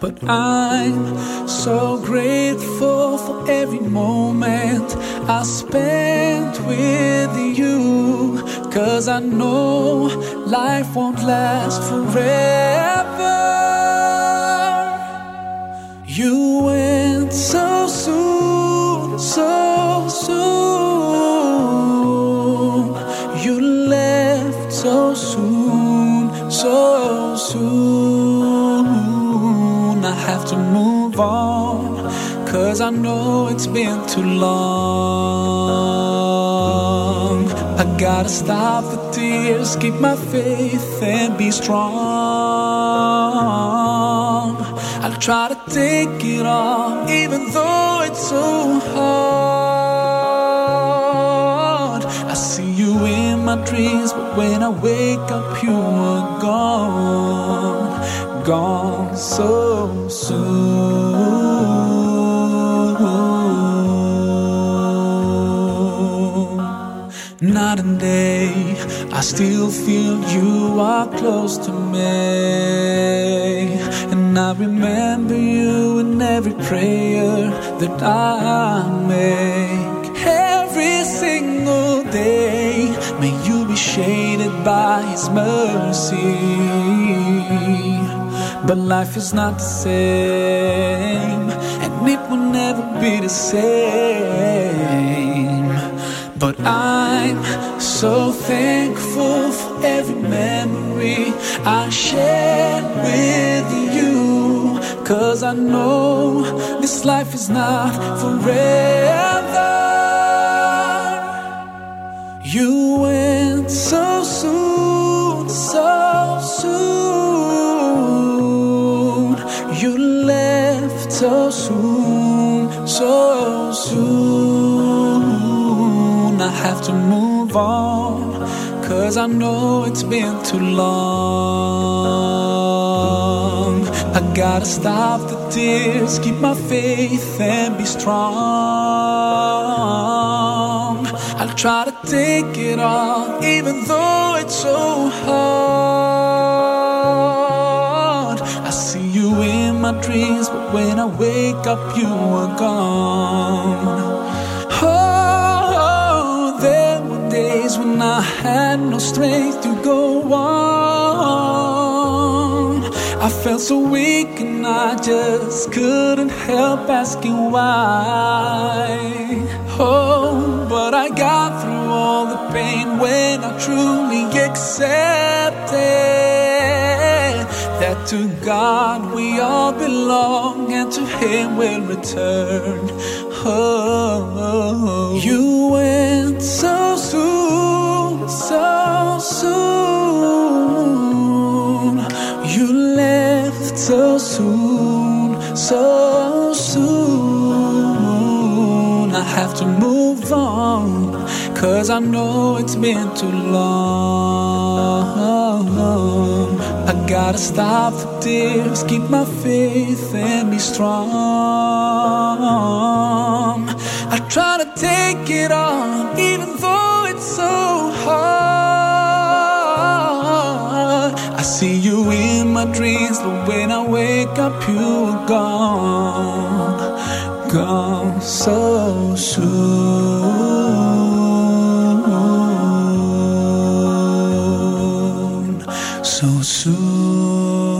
But I'm so grateful for every moment I spent with you. Cause I know life won't last forever. You went so soon, so soon. You left so soon, have to move on, cause I know it's been too long. I gotta stop the tears, keep my faith, and be strong. I'll try to take it all, even though it's so hard. I see you in my dreams, but when I wake up, you are gone, gone so soon. Night and day, I still feel you are close to me. And I remember you in every prayer that I make. Every single day, may you be shaded by His mercy. But life is not the same, and it will never be the same. But I'm so thankful for every memory I shared with you. Cause I know this life is not forever. You went so soon, so so soon, so soon. I have to move on, cause I know it's been too long. I gotta stop the tears, keep my faith, and be strong. I'll try to take it all, even though it's so hard. My dreams, but when I wake up, you are gone. Oh, there were days when I had no strength to go on. I felt so weak and I just couldn't help asking why. Oh, but I got through all the pain when I truly accepted that to God we all belong and to Him we'll return. Oh, you went so soon, so soon. You left so soon, so soon. I have to move on, cause I know it's been too long. I gotta stop the tears, keep my faith, and be strong. I try to take it on, even though it's so hard. I see you in my dreams, but when I wake up, you are gone, gone so soon, 说。